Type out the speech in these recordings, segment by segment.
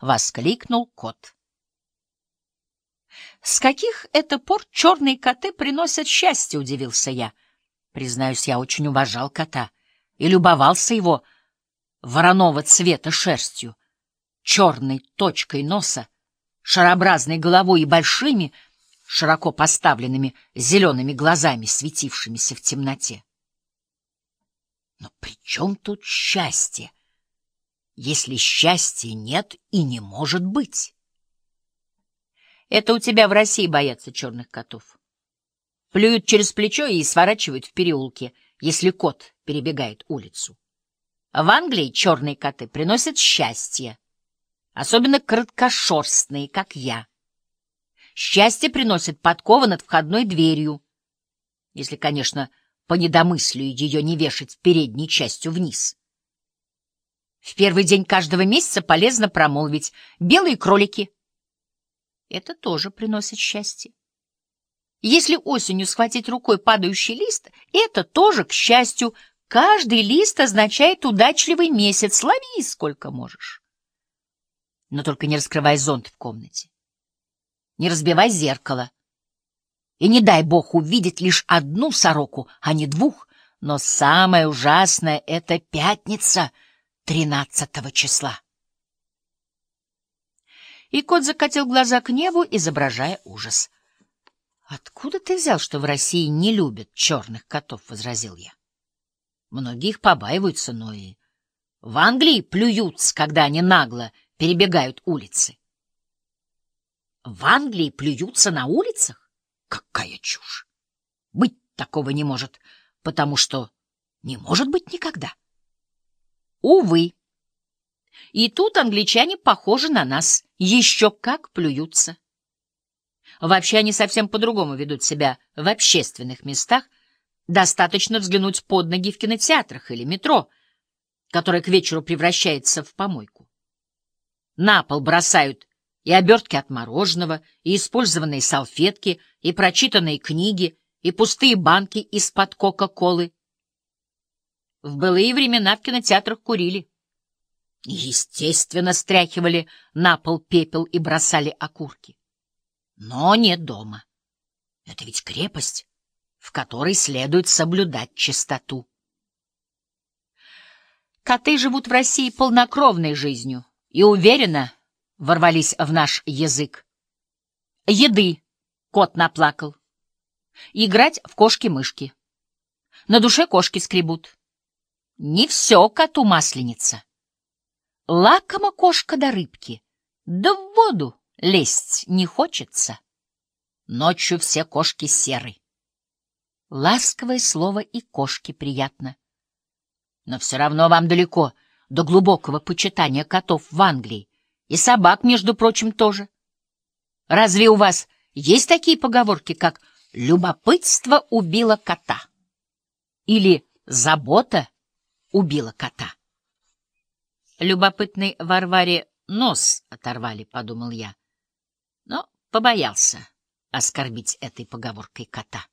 — воскликнул кот. «С каких это пор черные коты приносят счастье?» — удивился я. Признаюсь, я очень уважал кота и любовался его вороного цвета шерстью, черной точкой носа, шарообразной головой и большими, широко поставленными зелеными глазами, светившимися в темноте. Но при чем тут счастье, если счастья нет и не может быть? Это у тебя в России боятся черных котов. Плюют через плечо и сворачивают в переулке, если кот перебегает улицу. В Англии черные коты приносят счастье, особенно краткошерстные, как я. Счастье приносит подкова над входной дверью, если, конечно, по недомыслию ее не вешать передней частью вниз. В первый день каждого месяца полезно промолвить «белые кролики», это тоже приносит счастье. Если осенью схватить рукой падающий лист, это тоже, к счастью, каждый лист означает удачливый месяц, лови сколько можешь. Но только не раскрывай зонт в комнате. Не разбивай зеркало. И не дай бог увидеть лишь одну сороку, а не двух. Но самое ужасное — это пятница тринадцатого числа. И кот закатил глаза к небу, изображая ужас. — Откуда ты взял, что в России не любят черных котов? — возразил я. Многие их побаиваются, но и в Англии плюются, когда они нагло перебегают улицы. В Англии плюются на улицах? Какая чушь! Быть такого не может, потому что не может быть никогда. Увы. И тут англичане похожи на нас, еще как плюются. Вообще они совсем по-другому ведут себя в общественных местах. Достаточно взглянуть под ноги в кинотеатрах или метро, которое к вечеру превращается в помойку. На пол бросают и обертки от мороженого, и использованные салфетки, и прочитанные книги, и пустые банки из-под Кока-Колы. В былые времена в кинотеатрах курили. Естественно, стряхивали на пол пепел и бросали окурки. Но не дома. Это ведь крепость, в которой следует соблюдать чистоту. Коты живут в России полнокровной жизнью и уверенно ворвались в наш язык. Еды кот наплакал. Играть в кошки-мышки. На душе кошки скребут. Не все коту масленица. Лакома кошка до рыбки, да в воду лезть не хочется. Ночью все кошки серы. Ласковое слово и кошке приятно. Но все равно вам далеко до глубокого почитания котов в Англии. И собак, между прочим, тоже. Разве у вас есть такие поговорки, как «любопытство убило кота» или «забота убила кота»? Любопытной Варваре нос оторвали, — подумал я, но побоялся оскорбить этой поговоркой кота.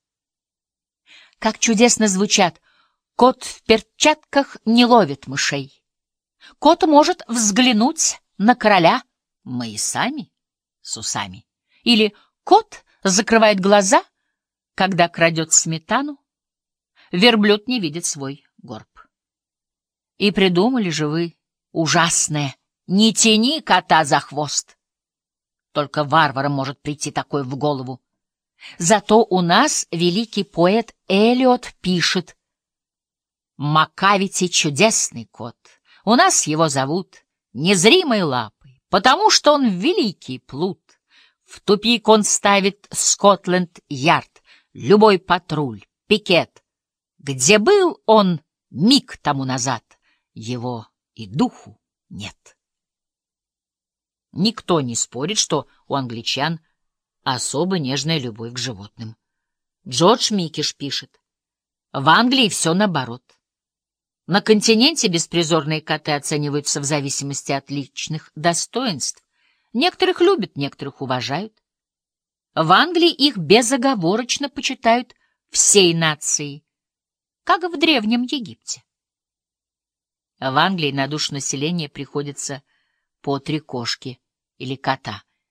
Как чудесно звучат «Кот в перчатках не ловит мышей». Кот может взглянуть на короля, мы и сами с усами. Или кот закрывает глаза, когда крадет сметану, верблюд не видит свой горб. И придумали же вы ужасное. Не тяни кота за хвост. Только варварам может прийти такое в голову. Зато у нас великий поэт Элиот пишет. Макавити чудесный кот. У нас его зовут незримой лапой, потому что он великий плут. В тупик он ставит Скотленд-Ярд, любой патруль, пикет. Где был он миг тому назад, его и духу нет. Никто не спорит, что у англичан особо нежная любовь к животным. Джордж Микиш пишет. В Англии все наоборот. На континенте беспризорные коты оцениваются в зависимости от личных достоинств. Некоторых любят, некоторых уважают. В Англии их безоговорочно почитают всей нацией, как в Древнем Египте. В Англии на душу населения приходится по три кошки или кота.